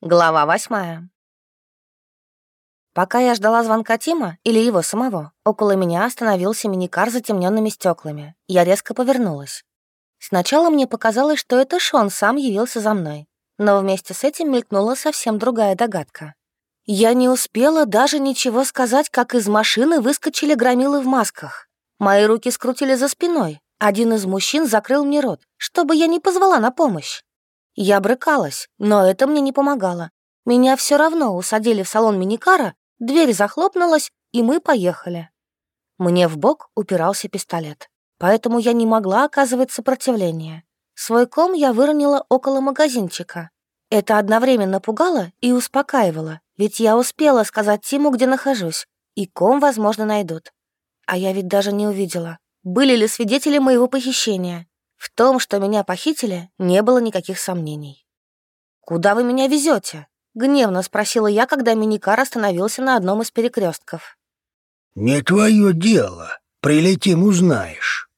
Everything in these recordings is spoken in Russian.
Глава восьмая. Пока я ждала звонка Тима или его самого, около меня остановился миникар с затемненными стеклами. Я резко повернулась. Сначала мне показалось, что это Шон сам явился за мной, но вместе с этим мелькнула совсем другая догадка. Я не успела даже ничего сказать, как из машины выскочили громилы в масках. Мои руки скрутили за спиной. Один из мужчин закрыл мне рот, чтобы я не позвала на помощь. Я брыкалась, но это мне не помогало. Меня все равно усадили в салон миникара, дверь захлопнулась, и мы поехали. Мне в бок упирался пистолет, поэтому я не могла оказывать сопротивление. Свой ком я выронила около магазинчика. Это одновременно пугало и успокаивало, ведь я успела сказать Тиму, где нахожусь, и ком, возможно, найдут. А я ведь даже не увидела, были ли свидетели моего похищения. В том, что меня похитили, не было никаких сомнений. «Куда вы меня везете? гневно спросила я, когда миникар остановился на одном из перекрестков. «Не твое дело. Прилетим, узнаешь».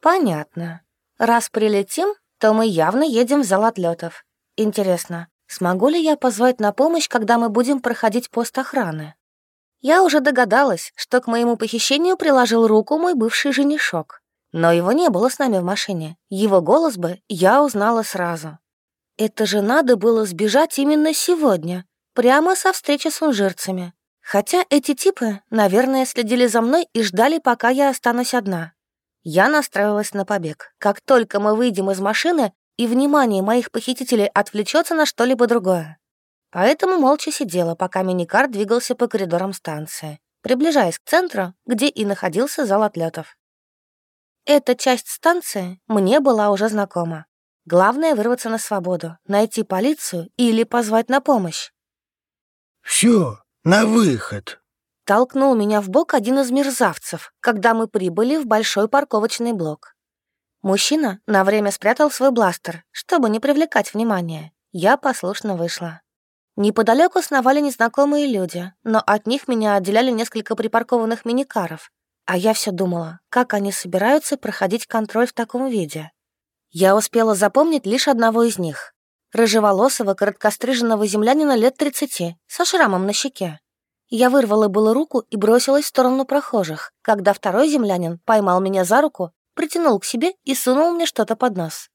«Понятно. Раз прилетим, то мы явно едем в зал отлетов. Интересно, смогу ли я позвать на помощь, когда мы будем проходить пост охраны?» Я уже догадалась, что к моему похищению приложил руку мой бывший женишок. Но его не было с нами в машине. Его голос бы я узнала сразу. Это же надо было сбежать именно сегодня, прямо со встречи с унжирцами. Хотя эти типы, наверное, следили за мной и ждали, пока я останусь одна. Я настроилась на побег. Как только мы выйдем из машины, и внимание моих похитителей отвлечется на что-либо другое. Поэтому молча сидела, пока миникар двигался по коридорам станции, приближаясь к центру, где и находился зал отлетов. Эта часть станции мне была уже знакома. Главное — вырваться на свободу, найти полицию или позвать на помощь. «Все, на выход!» Толкнул меня в бок один из мерзавцев, когда мы прибыли в большой парковочный блок. Мужчина на время спрятал свой бластер, чтобы не привлекать внимания. Я послушно вышла. Неподалеку сновали незнакомые люди, но от них меня отделяли несколько припаркованных миникаров, а я все думала, как они собираются проходить контроль в таком виде. Я успела запомнить лишь одного из них. Рыжеволосого, короткостриженного землянина лет 30, со шрамом на щеке. Я вырвала было руку и бросилась в сторону прохожих, когда второй землянин поймал меня за руку, притянул к себе и сунул мне что-то под нос.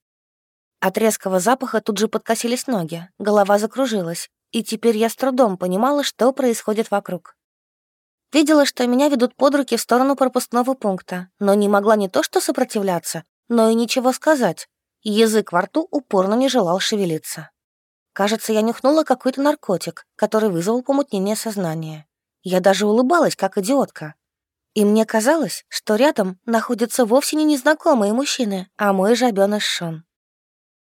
От резкого запаха тут же подкосились ноги, голова закружилась, и теперь я с трудом понимала, что происходит вокруг. Видела, что меня ведут под руки в сторону пропускного пункта, но не могла не то что сопротивляться, но и ничего сказать. Язык во рту упорно не желал шевелиться. Кажется, я нюхнула какой-то наркотик, который вызвал помутнение сознания. Я даже улыбалась, как идиотка. И мне казалось, что рядом находятся вовсе не незнакомые мужчины, а мой жабёныш Шон.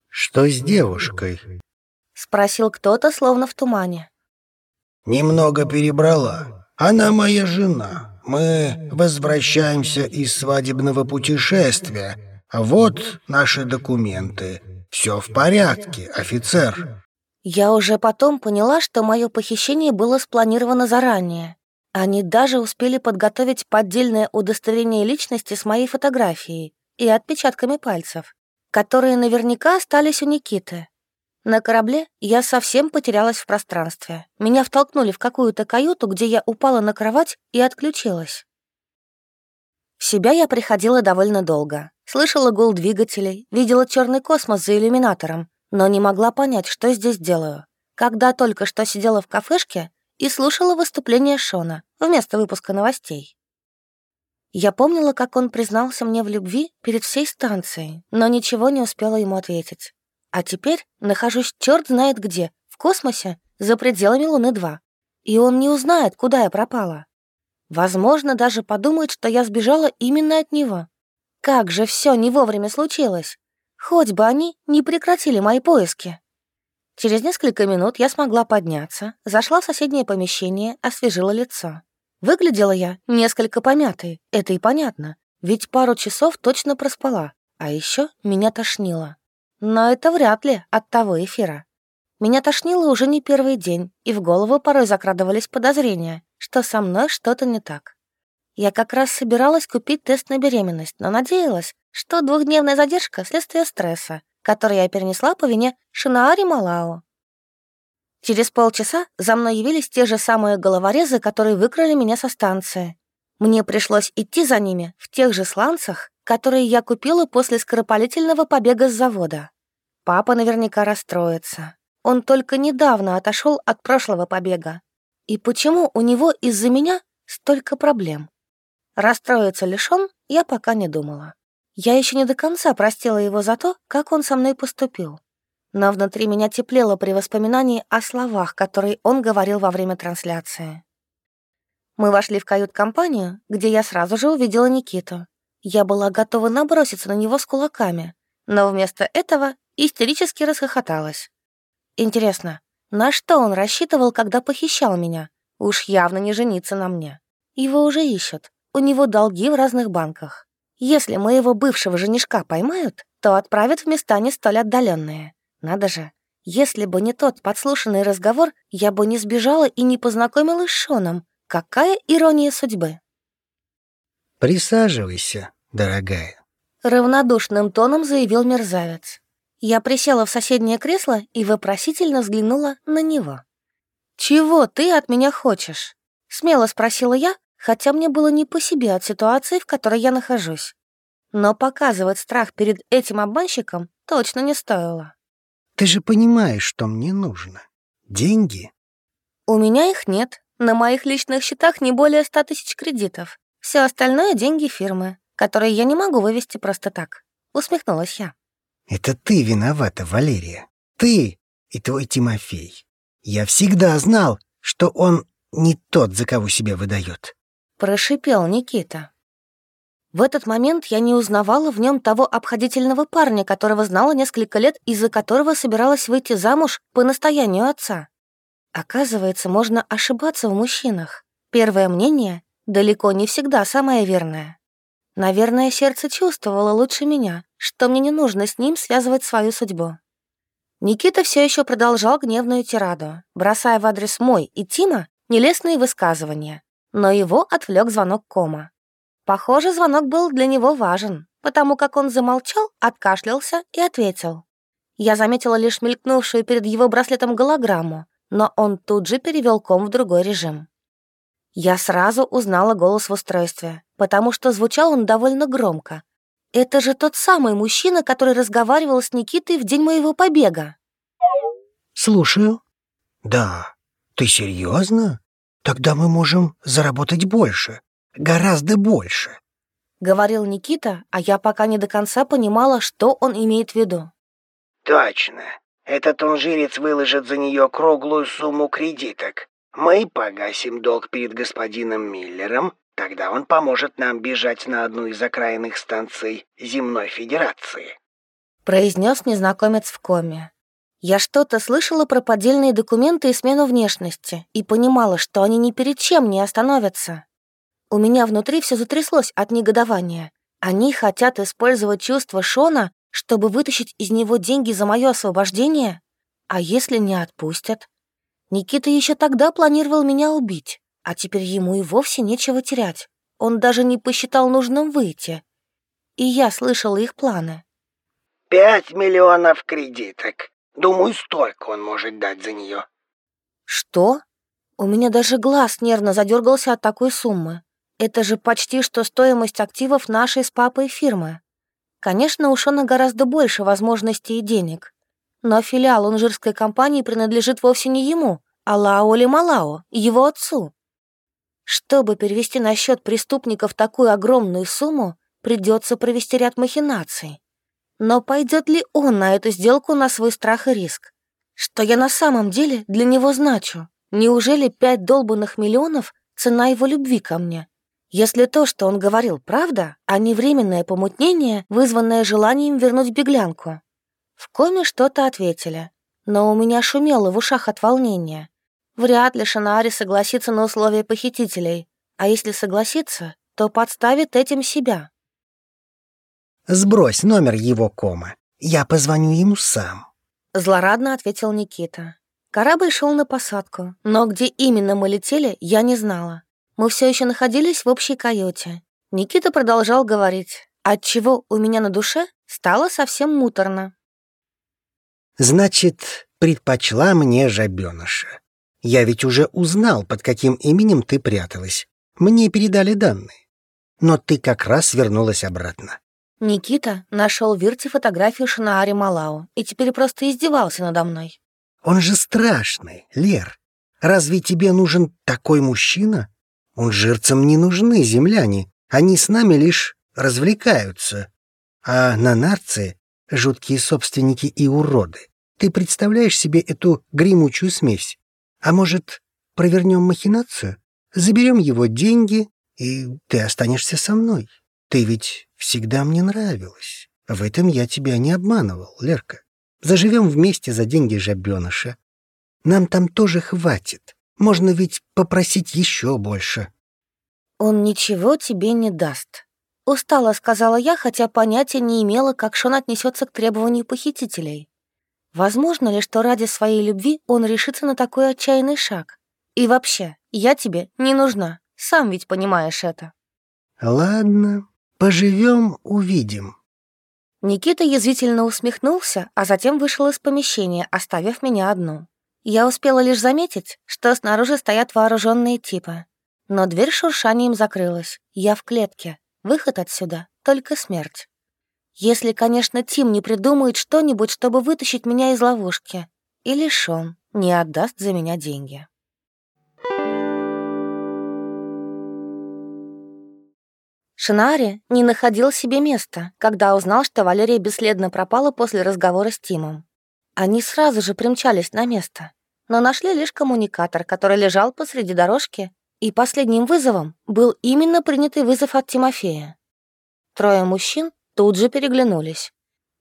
«Что с девушкой?» — спросил кто-то, словно в тумане. «Немного перебрала. Она моя жена. Мы возвращаемся из свадебного путешествия. Вот наши документы. Все в порядке, офицер». Я уже потом поняла, что мое похищение было спланировано заранее. Они даже успели подготовить поддельное удостоверение личности с моей фотографией и отпечатками пальцев, которые наверняка остались у Никиты. На корабле я совсем потерялась в пространстве. Меня втолкнули в какую-то каюту, где я упала на кровать и отключилась. В себя я приходила довольно долго. Слышала гул двигателей, видела черный космос за иллюминатором, но не могла понять, что здесь делаю. Когда только что сидела в кафешке и слушала выступление Шона вместо выпуска новостей. Я помнила, как он признался мне в любви перед всей станцией, но ничего не успела ему ответить. А теперь нахожусь черт знает где, в космосе, за пределами Луны-2. И он не узнает, куда я пропала. Возможно, даже подумает, что я сбежала именно от него. Как же все не вовремя случилось. Хоть бы они не прекратили мои поиски. Через несколько минут я смогла подняться, зашла в соседнее помещение, освежила лицо. Выглядела я несколько помятой, это и понятно, ведь пару часов точно проспала, а еще меня тошнило. Но это вряд ли от того эфира. Меня тошнило уже не первый день, и в голову порой закрадывались подозрения, что со мной что-то не так. Я как раз собиралась купить тест на беременность, но надеялась, что двухдневная задержка — следствие стресса, который я перенесла по вине Шинаари Малао. Через полчаса за мной явились те же самые головорезы, которые выкрали меня со станции. Мне пришлось идти за ними в тех же сланцах, которые я купила после скоропалительного побега с завода. Папа наверняка расстроится. Он только недавно отошел от прошлого побега. И почему у него из-за меня столько проблем? Расстроиться лишь он, я пока не думала. Я еще не до конца простила его за то, как он со мной поступил но внутри меня теплело при воспоминании о словах, которые он говорил во время трансляции. Мы вошли в кают-компанию, где я сразу же увидела Никиту. Я была готова наброситься на него с кулаками, но вместо этого истерически расхохоталась. Интересно, на что он рассчитывал, когда похищал меня? Уж явно не жениться на мне. Его уже ищут. У него долги в разных банках. Если моего бывшего женишка поймают, то отправят в места не столь отдаленные. Надо же, если бы не тот подслушанный разговор, я бы не сбежала и не познакомилась с Шоном. Какая ирония судьбы. «Присаживайся, дорогая», — равнодушным тоном заявил мерзавец. Я присела в соседнее кресло и вопросительно взглянула на него. «Чего ты от меня хочешь?» — смело спросила я, хотя мне было не по себе от ситуации, в которой я нахожусь. Но показывать страх перед этим обманщиком точно не стоило. Ты же понимаешь, что мне нужно. Деньги. У меня их нет. На моих личных счетах не более ста тысяч кредитов. Все остальное — деньги фирмы, которые я не могу вывести просто так. Усмехнулась я. Это ты виновата, Валерия. Ты и твой Тимофей. Я всегда знал, что он не тот, за кого себя выдает. Прошипел Никита. В этот момент я не узнавала в нем того обходительного парня, которого знала несколько лет и за которого собиралась выйти замуж по настоянию отца. Оказывается, можно ошибаться в мужчинах. Первое мнение далеко не всегда самое верное. Наверное, сердце чувствовало лучше меня, что мне не нужно с ним связывать свою судьбу. Никита все еще продолжал гневную тираду, бросая в адрес мой и Тима нелестные высказывания, но его отвлек звонок Кома. Похоже, звонок был для него важен, потому как он замолчал, откашлялся и ответил. Я заметила лишь мелькнувшую перед его браслетом голограмму, но он тут же перевел ком в другой режим. Я сразу узнала голос в устройстве, потому что звучал он довольно громко. Это же тот самый мужчина, который разговаривал с Никитой в день моего побега. «Слушаю». «Да. Ты серьезно? Тогда мы можем заработать больше гораздо больше», — говорил Никита, а я пока не до конца понимала, что он имеет в виду. «Точно. Этот унжирец выложит за нее круглую сумму кредиток. Мы погасим долг перед господином Миллером, тогда он поможет нам бежать на одну из окраинных станций Земной Федерации», — произнес незнакомец в коме. Я что-то слышала про поддельные документы и смену внешности и понимала, что они ни перед чем не остановятся. У меня внутри все затряслось от негодования. Они хотят использовать чувства Шона, чтобы вытащить из него деньги за мое освобождение? А если не отпустят? Никита еще тогда планировал меня убить, а теперь ему и вовсе нечего терять. Он даже не посчитал нужным выйти. И я слышала их планы. «Пять миллионов кредиток. Думаю, столько он может дать за нее». «Что?» У меня даже глаз нервно задергался от такой суммы. Это же почти что стоимость активов нашей с папой фирмы. Конечно, у Шона гораздо больше возможностей и денег. Но филиал унжирской компании принадлежит вовсе не ему, а Лао Малао, его отцу. Чтобы перевести на счет преступников такую огромную сумму, придется провести ряд махинаций. Но пойдет ли он на эту сделку на свой страх и риск? Что я на самом деле для него значу? Неужели пять долбанных миллионов — цена его любви ко мне? Если то, что он говорил, правда, а не временное помутнение, вызванное желанием вернуть беглянку. В коме что-то ответили, но у меня шумело в ушах от волнения. Вряд ли Шинаари согласится на условия похитителей, а если согласится, то подставит этим себя. «Сбрось номер его кома, я позвоню ему сам», — злорадно ответил Никита. Корабль шел на посадку, но где именно мы летели, я не знала. Мы все еще находились в общей каюте. Никита продолжал говорить, отчего у меня на душе стало совсем муторно. «Значит, предпочла мне жабеныша. Я ведь уже узнал, под каким именем ты пряталась. Мне передали данные. Но ты как раз вернулась обратно. Никита нашел в Вирте фотографию Шинаари Малау и теперь просто издевался надо мной. Он же страшный, Лер. Разве тебе нужен такой мужчина? Он жирцам не нужны, земляне. Они с нами лишь развлекаются. А на нарции — жуткие собственники и уроды. Ты представляешь себе эту гремучую смесь? А может, провернем махинацию? Заберем его деньги, и ты останешься со мной. Ты ведь всегда мне нравилась. В этом я тебя не обманывал, Лерка. Заживем вместе за деньги жабеныша. Нам там тоже хватит. Можно ведь попросить еще больше. Он ничего тебе не даст. Устала, сказала я, хотя понятия не имела, как Шон отнесется к требованию похитителей. Возможно ли, что ради своей любви он решится на такой отчаянный шаг? И вообще, я тебе не нужна, сам ведь понимаешь это. Ладно, поживем, увидим. Никита язвительно усмехнулся, а затем вышел из помещения, оставив меня одну. Я успела лишь заметить, что снаружи стоят вооруженные типы. Но дверь шуршанием закрылась. Я в клетке. Выход отсюда — только смерть. Если, конечно, Тим не придумает что-нибудь, чтобы вытащить меня из ловушки. Или Шон не отдаст за меня деньги. Шинари не находил себе места, когда узнал, что Валерия бесследно пропала после разговора с Тимом. Они сразу же примчались на место, но нашли лишь коммуникатор, который лежал посреди дорожки, и последним вызовом был именно принятый вызов от Тимофея. Трое мужчин тут же переглянулись.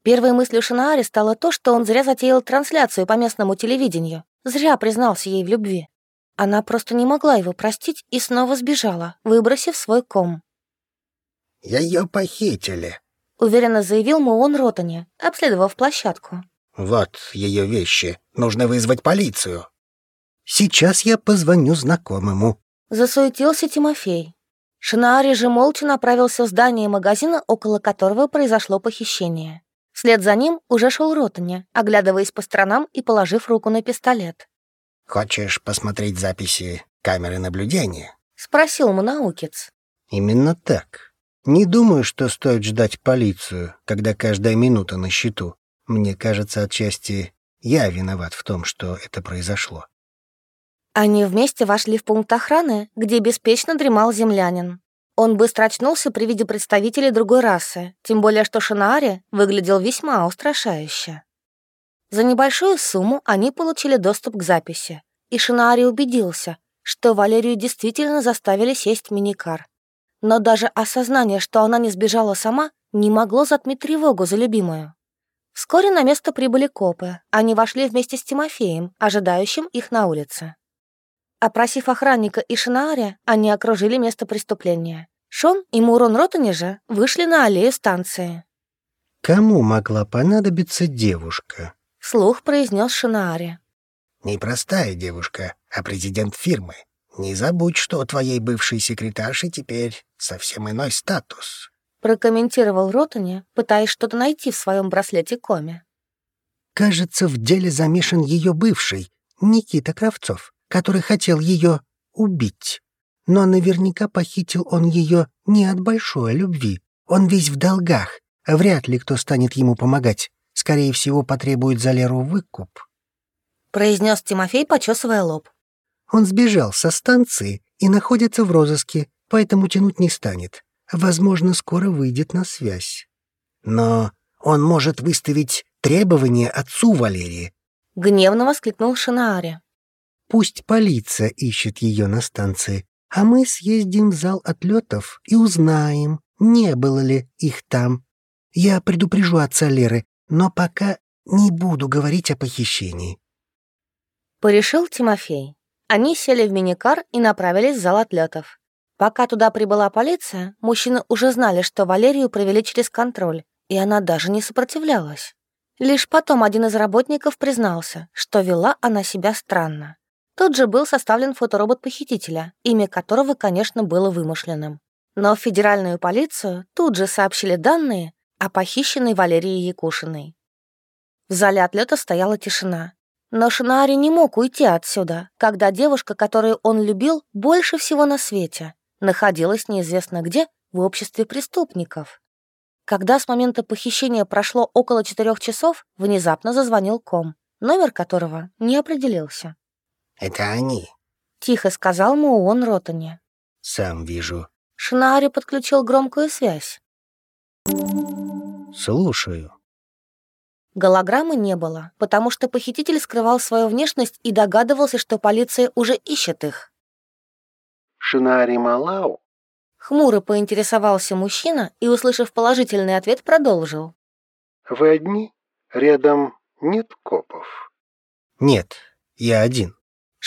Первой мыслью Шинаари стало то, что он зря затеял трансляцию по местному телевидению, зря признался ей в любви. Она просто не могла его простить и снова сбежала, выбросив свой ком. «Ее похитили», — уверенно заявил Муон Ротани, обследовав площадку. «Вот ее вещи. Нужно вызвать полицию». «Сейчас я позвоню знакомому», — засуетился Тимофей. Шинаари же молча направился в здание магазина, около которого произошло похищение. Вслед за ним уже шел Ротаня, оглядываясь по сторонам и положив руку на пистолет. «Хочешь посмотреть записи камеры наблюдения?» — спросил Манаукец. «Именно так. Не думаю, что стоит ждать полицию, когда каждая минута на счету. Мне кажется, отчасти я виноват в том, что это произошло. Они вместе вошли в пункт охраны, где беспечно дремал землянин. Он быстро очнулся при виде представителей другой расы, тем более что Шинаари выглядел весьма устрашающе. За небольшую сумму они получили доступ к записи, и Шинаари убедился, что Валерию действительно заставили сесть в миникар. Но даже осознание, что она не сбежала сама, не могло затмить тревогу за любимую. Вскоре на место прибыли копы. Они вошли вместе с Тимофеем, ожидающим их на улице. Опросив охранника и Шинааре, они окружили место преступления. Шон и Мурон Ротани же вышли на аллею станции. «Кому могла понадобиться девушка?» — Слух произнес Шинааре. «Непростая девушка, а президент фирмы. Не забудь, что у твоей бывшей секретарши теперь совсем иной статус», — прокомментировал Ротани, пытаясь что-то найти в своем браслете Коме. «Кажется, в деле замешан ее бывший, Никита Кравцов который хотел ее убить. Но наверняка похитил он ее не от большой любви. Он весь в долгах. Вряд ли кто станет ему помогать. Скорее всего, потребует за Леру выкуп. Произнес Тимофей, почесывая лоб. Он сбежал со станции и находится в розыске, поэтому тянуть не станет. Возможно, скоро выйдет на связь. Но он может выставить требования отцу Валерии. Гневно воскликнул Шинааре. Пусть полиция ищет ее на станции, а мы съездим в зал отлетов и узнаем, не было ли их там. Я предупрежу отца Леры, но пока не буду говорить о похищении». Порешил Тимофей. Они сели в миникар и направились в зал отлетов. Пока туда прибыла полиция, мужчины уже знали, что Валерию провели через контроль, и она даже не сопротивлялась. Лишь потом один из работников признался, что вела она себя странно. Тут же был составлен фоторобот похитителя, имя которого, конечно, было вымышленным. Но в федеральную полицию тут же сообщили данные о похищенной Валерии Якушиной. В зале отлета стояла тишина. Но Шинаари не мог уйти отсюда, когда девушка, которую он любил больше всего на свете, находилась неизвестно где в обществе преступников. Когда с момента похищения прошло около четырех часов, внезапно зазвонил ком, номер которого не определился. «Это они», — тихо сказал Муон Ротани. «Сам вижу». Шинаари подключил громкую связь. «Слушаю». Голограммы не было, потому что похититель скрывал свою внешность и догадывался, что полиция уже ищет их. «Шинаари Малау?» Хмуро поинтересовался мужчина и, услышав положительный ответ, продолжил. «Вы одни? Рядом нет копов?» «Нет, я один».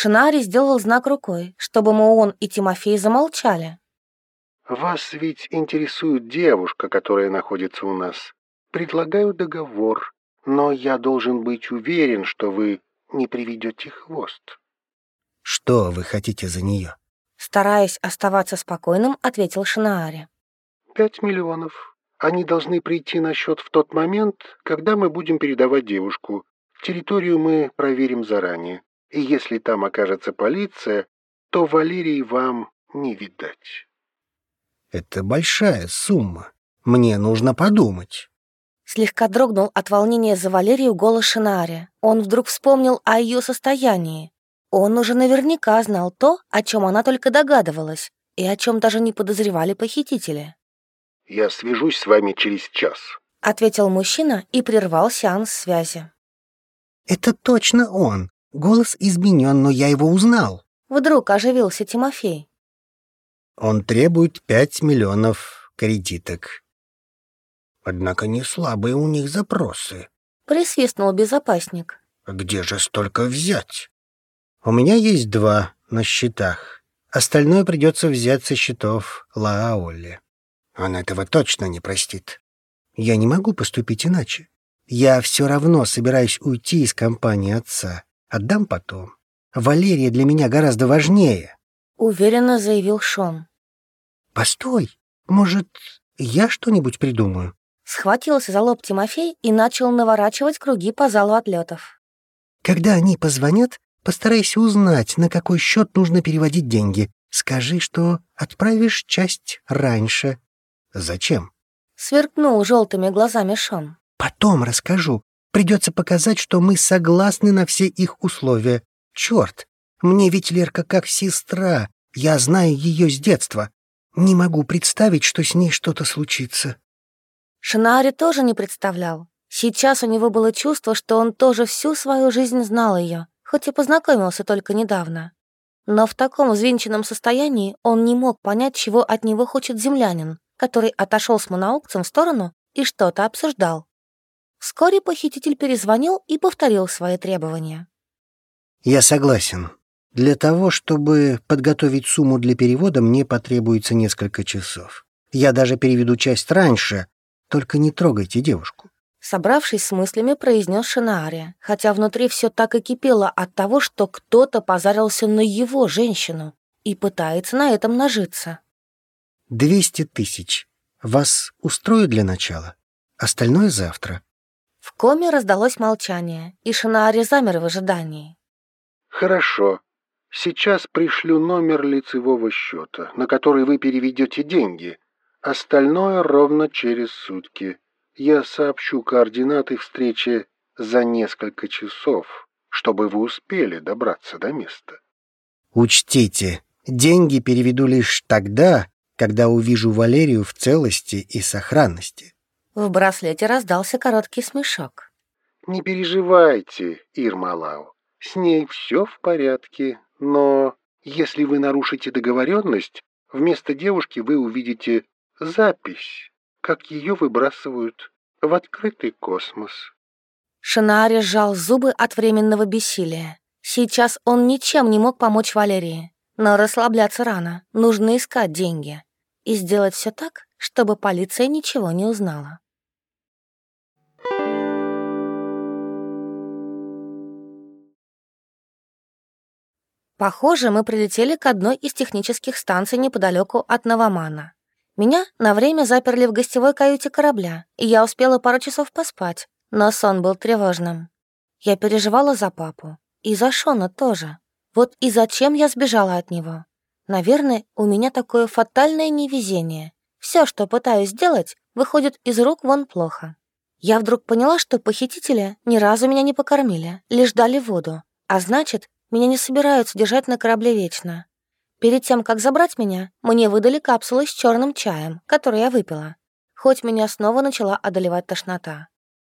Шинари сделал знак рукой, чтобы Муон и Тимофей замолчали. «Вас ведь интересует девушка, которая находится у нас. Предлагаю договор, но я должен быть уверен, что вы не приведете хвост». «Что вы хотите за нее?» Стараясь оставаться спокойным, ответил Шинаари. «Пять миллионов. Они должны прийти на счет в тот момент, когда мы будем передавать девушку. Территорию мы проверим заранее. И если там окажется полиция, то Валерии вам не видать». «Это большая сумма. Мне нужно подумать». Слегка дрогнул от волнения за Валерию голос Шинаари. Он вдруг вспомнил о ее состоянии. Он уже наверняка знал то, о чем она только догадывалась, и о чем даже не подозревали похитители. «Я свяжусь с вами через час», — ответил мужчина и прервал сеанс связи. «Это точно он. Голос изменен, но я его узнал». Вдруг оживился Тимофей. «Он требует пять миллионов кредиток. Однако не слабые у них запросы». Присвистнул безопасник. «Где же столько взять?» «У меня есть два на счетах. Остальное придется взять со счетов Лаолли. Он этого точно не простит. Я не могу поступить иначе. Я все равно собираюсь уйти из компании отца. Отдам потом. Валерия для меня гораздо важнее. Уверенно заявил Шон. Постой, может, я что-нибудь придумаю? Схватился за лоб Тимофей и начал наворачивать круги по залу отлетов. Когда они позвонят, постарайся узнать, на какой счет нужно переводить деньги. Скажи, что отправишь часть раньше. Зачем? Сверкнул желтыми глазами Шон. Потом расскажу. Придется показать, что мы согласны на все их условия. Черт, мне ведь Лерка как сестра. Я знаю ее с детства. Не могу представить, что с ней что-то случится. Шинаари тоже не представлял. Сейчас у него было чувство, что он тоже всю свою жизнь знал ее, хоть и познакомился только недавно. Но в таком взвинченном состоянии он не мог понять, чего от него хочет землянин, который отошел с моноукцем в сторону и что-то обсуждал. Вскоре похититель перезвонил и повторил свои требования. «Я согласен. Для того, чтобы подготовить сумму для перевода, мне потребуется несколько часов. Я даже переведу часть раньше, только не трогайте девушку». Собравшись с мыслями, произнес Шинаария, хотя внутри все так и кипело от того, что кто-то позарился на его женщину и пытается на этом нажиться. «Двести тысяч. Вас устроит для начала? Остальное завтра». В коме раздалось молчание, и Шинаари замер в ожидании. «Хорошо. Сейчас пришлю номер лицевого счета, на который вы переведете деньги. Остальное ровно через сутки. Я сообщу координаты встречи за несколько часов, чтобы вы успели добраться до места». «Учтите, деньги переведу лишь тогда, когда увижу Валерию в целости и сохранности». В браслете раздался короткий смешок. «Не переживайте, Ирмалау, с ней все в порядке, но если вы нарушите договоренность, вместо девушки вы увидите запись, как ее выбрасывают в открытый космос». Шинаари сжал зубы от временного бессилия. Сейчас он ничем не мог помочь Валерии. Но расслабляться рано, нужно искать деньги. И сделать все так, чтобы полиция ничего не узнала. Похоже, мы прилетели к одной из технических станций неподалеку от Новомана. Меня на время заперли в гостевой каюте корабля, и я успела пару часов поспать, но сон был тревожным. Я переживала за папу. И за Шона тоже. Вот и зачем я сбежала от него? Наверное, у меня такое фатальное невезение. Все, что пытаюсь сделать, выходит из рук вон плохо. Я вдруг поняла, что похитители ни разу меня не покормили, лишь дали воду. А значит, меня не собираются держать на корабле вечно. Перед тем, как забрать меня, мне выдали капсулы с черным чаем, который я выпила. Хоть меня снова начала одолевать тошнота.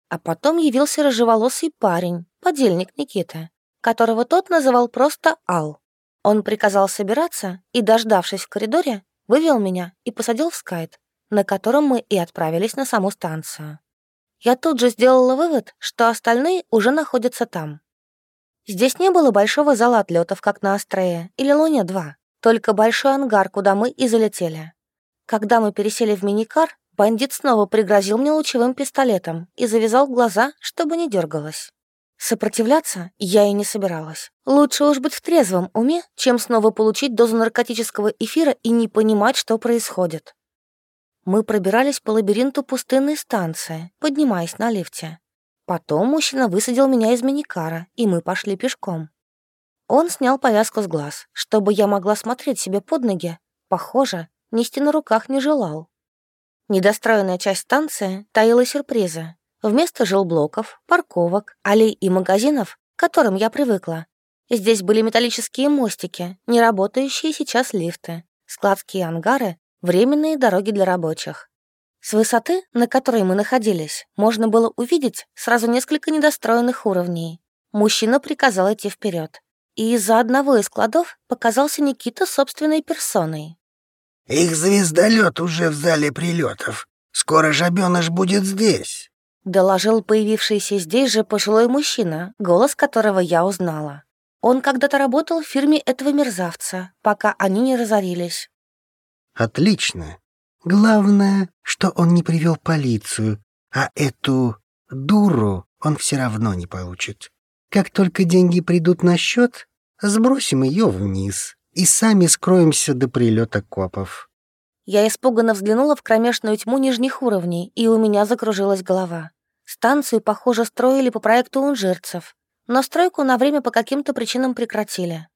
А потом явился рыжеволосый парень, подельник Никиты, которого тот называл просто Ал. Он приказал собираться и, дождавшись в коридоре, вывел меня и посадил в скайт, на котором мы и отправились на саму станцию. Я тут же сделала вывод, что остальные уже находятся там. Здесь не было большого зала отлетов, как на Астрее или Луне-2, только большой ангар, куда мы и залетели. Когда мы пересели в миникар, бандит снова пригрозил мне лучевым пистолетом и завязал глаза, чтобы не дергалась. Сопротивляться я и не собиралась. Лучше уж быть в трезвом уме, чем снова получить дозу наркотического эфира и не понимать, что происходит. Мы пробирались по лабиринту пустынной станции, поднимаясь на лифте. Потом мужчина высадил меня из миникара, и мы пошли пешком. Он снял повязку с глаз, чтобы я могла смотреть себе под ноги. Похоже, нести на руках не желал. Недостроенная часть станции таила сюрпризы. Вместо жилблоков, парковок, аллей и магазинов, к которым я привыкла, здесь были металлические мостики, не работающие сейчас лифты, складские ангары временные дороги для рабочих. С высоты, на которой мы находились, можно было увидеть сразу несколько недостроенных уровней. Мужчина приказал идти вперед, и из-за одного из складов показался Никита собственной персоной. «Их звездолет уже в зале прилетов. Скоро жабеныш будет здесь», — доложил появившийся здесь же пожилой мужчина, голос которого я узнала. Он когда-то работал в фирме этого мерзавца, пока они не разорились. Отлично. Главное, что он не привел полицию, а эту дуру он все равно не получит. Как только деньги придут на счет, сбросим ее вниз и сами скроемся до прилета копов. Я испуганно взглянула в кромешную тьму нижних уровней, и у меня закружилась голова. Станцию, похоже, строили по проекту унжирцев, но стройку на время по каким-то причинам прекратили.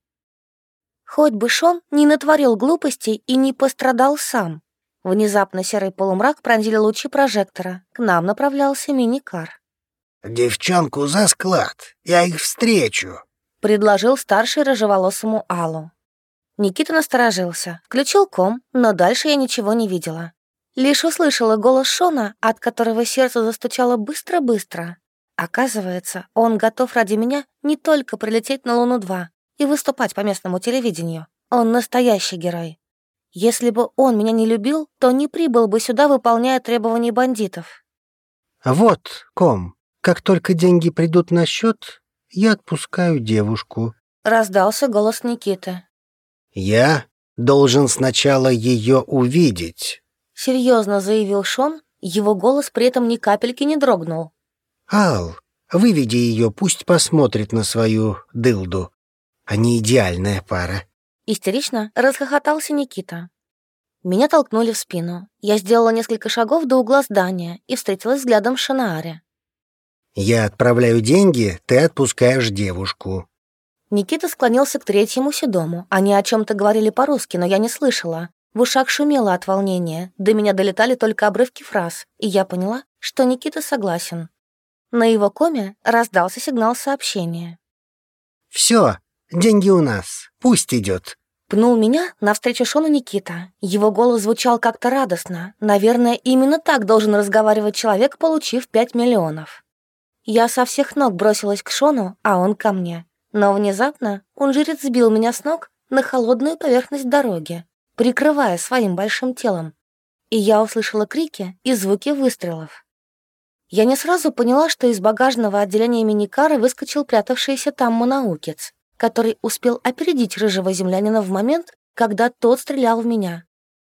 Хоть бы Шон не натворил глупостей и не пострадал сам. Внезапно серый полумрак пронзили лучи прожектора. К нам направлялся мини-кар. «Девчонку за склад, я их встречу», — предложил старший рыжеволосому Аллу. Никита насторожился, включил ком, но дальше я ничего не видела. Лишь услышала голос Шона, от которого сердце застучало быстро-быстро. Оказывается, он готов ради меня не только прилететь на Луну-2, и выступать по местному телевидению. Он настоящий герой. Если бы он меня не любил, то не прибыл бы сюда, выполняя требования бандитов. «Вот, ком, как только деньги придут на счет, я отпускаю девушку», — раздался голос Никиты. «Я должен сначала ее увидеть», — серьезно заявил Шон, его голос при этом ни капельки не дрогнул. «Ал, выведи ее, пусть посмотрит на свою дылду. Они идеальная пара». Истерично расхохотался Никита. Меня толкнули в спину. Я сделала несколько шагов до угла здания и встретилась взглядом с Шанааре. «Я отправляю деньги, ты отпускаешь девушку». Никита склонился к третьему седому. Они о чем то говорили по-русски, но я не слышала. В ушах шумело от волнения. До меня долетали только обрывки фраз, и я поняла, что Никита согласен. На его коме раздался сигнал сообщения. «Все, Деньги у нас. Пусть идет. Пнул меня навстречу Шону Никита. Его голос звучал как-то радостно. Наверное, именно так должен разговаривать человек, получив пять миллионов. Я со всех ног бросилась к Шону, а он ко мне. Но внезапно унжирец сбил меня с ног на холодную поверхность дороги, прикрывая своим большим телом. И я услышала крики и звуки выстрелов. Я не сразу поняла, что из багажного отделения миникара выскочил прятавшийся там монаукец который успел опередить рыжего землянина в момент, когда тот стрелял в меня.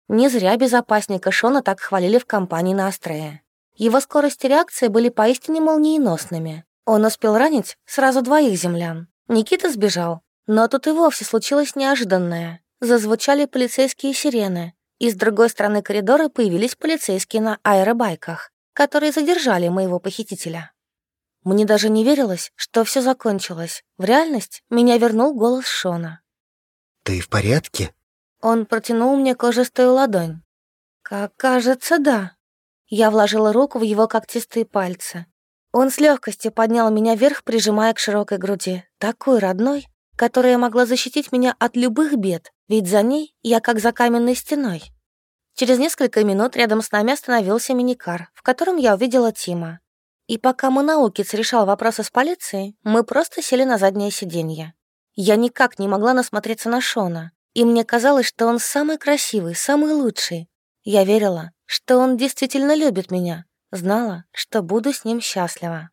Не зря безопасника Шона так хвалили в компании на Астрея. Его скорость и реакция были поистине молниеносными. Он успел ранить сразу двоих землян. Никита сбежал, но тут и вовсе случилось неожиданное. Зазвучали полицейские сирены, и с другой стороны коридора появились полицейские на аэробайках, которые задержали моего похитителя. Мне даже не верилось, что все закончилось. В реальность меня вернул голос Шона. «Ты в порядке?» Он протянул мне кожистую ладонь. «Как кажется, да». Я вложила руку в его когтистые пальцы. Он с легкостью поднял меня вверх, прижимая к широкой груди, такой родной, которая могла защитить меня от любых бед, ведь за ней я как за каменной стеной. Через несколько минут рядом с нами остановился миникар, в котором я увидела Тима. И пока Манаукиц решал вопросы с полицией, мы просто сели на заднее сиденье. Я никак не могла насмотреться на Шона, и мне казалось, что он самый красивый, самый лучший. Я верила, что он действительно любит меня, знала, что буду с ним счастлива.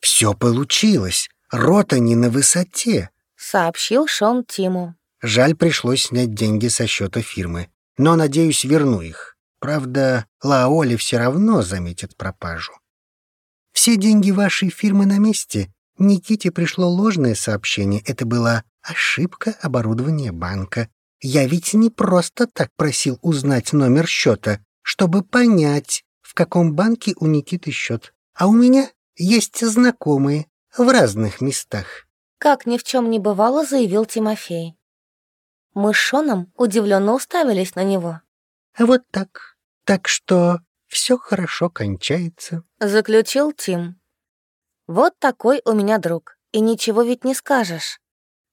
«Все получилось, рота не на высоте», — сообщил Шон Тиму. «Жаль, пришлось снять деньги со счета фирмы, но, надеюсь, верну их. Правда, Лаоли все равно заметит пропажу». Все деньги вашей фирмы на месте. Никите пришло ложное сообщение. Это была ошибка оборудования банка. Я ведь не просто так просил узнать номер счета, чтобы понять, в каком банке у Никиты счет. А у меня есть знакомые в разных местах. Как ни в чем не бывало, заявил Тимофей. Мы с Шоном удивленно уставились на него. Вот так. Так что все хорошо кончается», — заключил Тим. «Вот такой у меня друг, и ничего ведь не скажешь».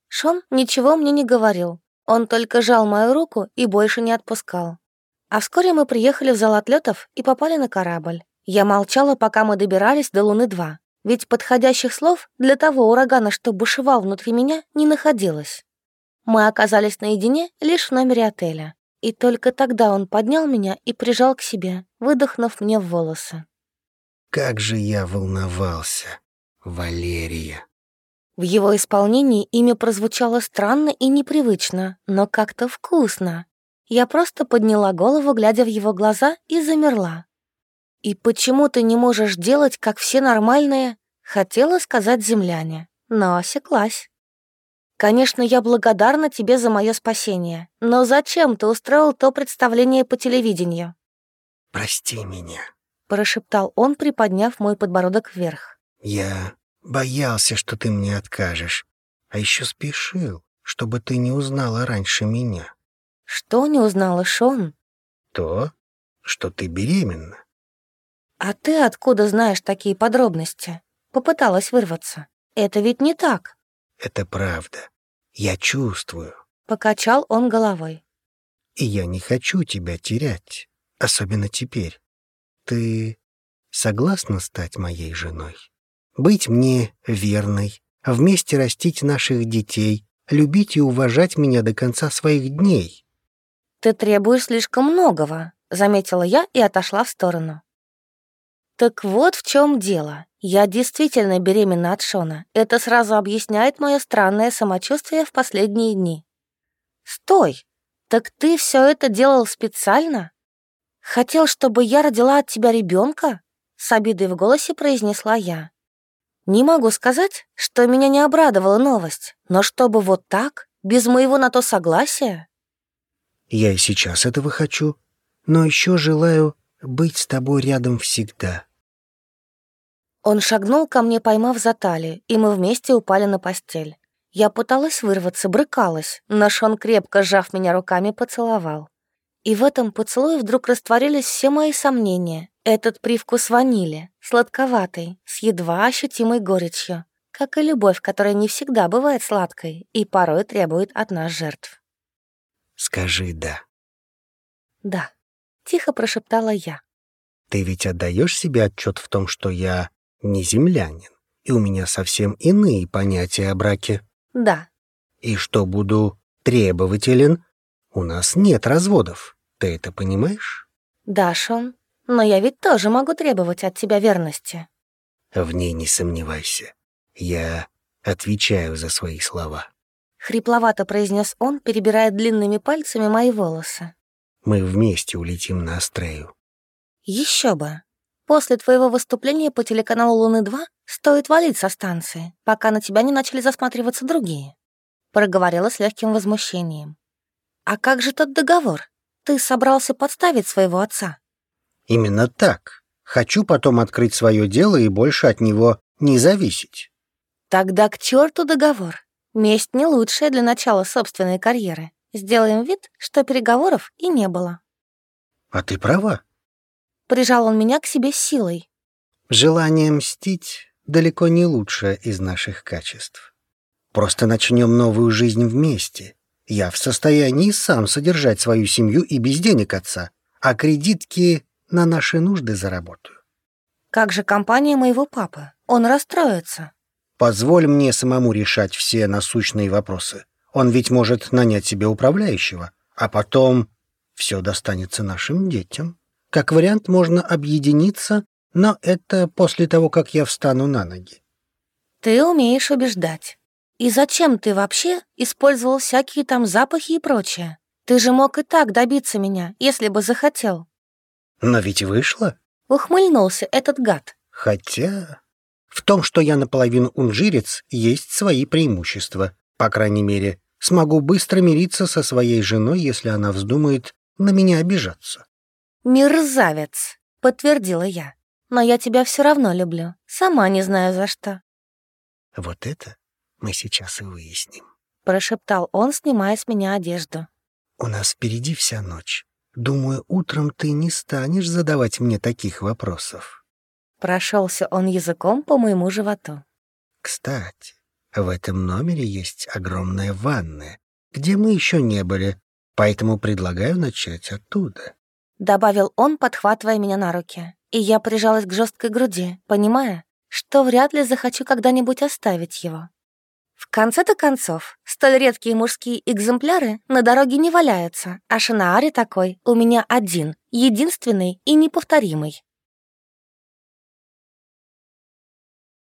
Шон ничего мне не говорил, он только жал мою руку и больше не отпускал. А вскоре мы приехали в зал отлетов и попали на корабль. Я молчала, пока мы добирались до Луны-2, ведь подходящих слов для того урагана, что бушевал внутри меня, не находилось. Мы оказались наедине лишь в номере отеля. И только тогда он поднял меня и прижал к себе, выдохнув мне в волосы. «Как же я волновался, Валерия!» В его исполнении имя прозвучало странно и непривычно, но как-то вкусно. Я просто подняла голову, глядя в его глаза, и замерла. «И почему ты не можешь делать, как все нормальные?» Хотела сказать земляне, но осеклась. Конечно, я благодарна тебе за мое спасение, но зачем ты устроил то представление по телевидению? Прости меня, прошептал он, приподняв мой подбородок вверх. Я боялся, что ты мне откажешь, а еще спешил, чтобы ты не узнала раньше меня. Что не узнала, Шон? То, что ты беременна. А ты откуда знаешь такие подробности? Попыталась вырваться. Это ведь не так. Это правда. Я чувствую. Покачал он головой. И я не хочу тебя терять, особенно теперь. Ты согласна стать моей женой? Быть мне верной, вместе растить наших детей, любить и уважать меня до конца своих дней. Ты требуешь слишком многого, заметила я и отошла в сторону. Так вот в чем дело. Я действительно беременна от Шона. Это сразу объясняет мое странное самочувствие в последние дни. Стой! Так ты все это делал специально? Хотел, чтобы я родила от тебя ребенка? С обидой в голосе произнесла я. Не могу сказать, что меня не обрадовала новость, но чтобы вот так, без моего на то согласия? Я и сейчас этого хочу, но еще желаю быть с тобой рядом всегда. Он шагнул ко мне, поймав за талию, и мы вместе упали на постель. Я пыталась вырваться, брыкалась, но Шон, крепко сжав меня руками, поцеловал. И в этом поцелуе вдруг растворились все мои сомнения. Этот привкус ванили, сладковатый, с едва ощутимой горечью, как и любовь, которая не всегда бывает сладкой и порой требует от нас жертв. «Скажи «да». «Да», — тихо прошептала я. «Ты ведь отдаешь себе отчет в том, что я не землянин, и у меня совсем иные понятия о браке. Да. И что буду требователен, у нас нет разводов. Ты это понимаешь? Да, Шон, но я ведь тоже могу требовать от тебя верности. В ней не сомневайся. Я отвечаю за свои слова. Хрипловато произнес он, перебирая длинными пальцами мои волосы. Мы вместе улетим на Астрею. Еще бы. После твоего выступления по телеканалу «Луны-2» стоит валить со станции, пока на тебя не начали засматриваться другие», — проговорила с легким возмущением. «А как же тот договор? Ты собрался подставить своего отца?» «Именно так. Хочу потом открыть свое дело и больше от него не зависеть. Тогда к черту договор. Месть не лучшая для начала собственной карьеры. Сделаем вид, что переговоров и не было. А ты права. Прижал он меня к себе силой. Желание мстить далеко не лучшее из наших качеств. Просто начнем новую жизнь вместе. Я в состоянии сам содержать свою семью и без денег отца, а кредитки на наши нужды заработаю. Как же компания моего папы? Он расстроится. Позволь мне самому решать все насущные вопросы. Он ведь может нанять себе управляющего, а потом все достанется нашим детям. Как вариант, можно объединиться, но это после того, как я встану на ноги. Ты умеешь убеждать. И зачем ты вообще использовал всякие там запахи и прочее? Ты же мог и так добиться меня, если бы захотел. Но ведь вышло. Ухмыльнулся этот гад. Хотя... В том, что я наполовину унжирец, есть свои преимущества. По крайней мере, смогу быстро мириться со своей женой, если она вздумает на меня обижаться. «Мерзавец», — подтвердила я. «Но я тебя все равно люблю. Сама не знаю за что». «Вот это мы сейчас и выясним», — прошептал он, снимая с меня одежду. «У нас впереди вся ночь. Думаю, утром ты не станешь задавать мне таких вопросов». Прошелся он языком по моему животу. «Кстати, в этом номере есть огромная ванная, где мы еще не были, поэтому предлагаю начать оттуда». Добавил он, подхватывая меня на руки, и я прижалась к жесткой груди, понимая, что вряд ли захочу когда-нибудь оставить его. В конце-то концов, столь редкие мужские экземпляры на дороге не валяются, а Шинаари такой у меня один, единственный и неповторимый.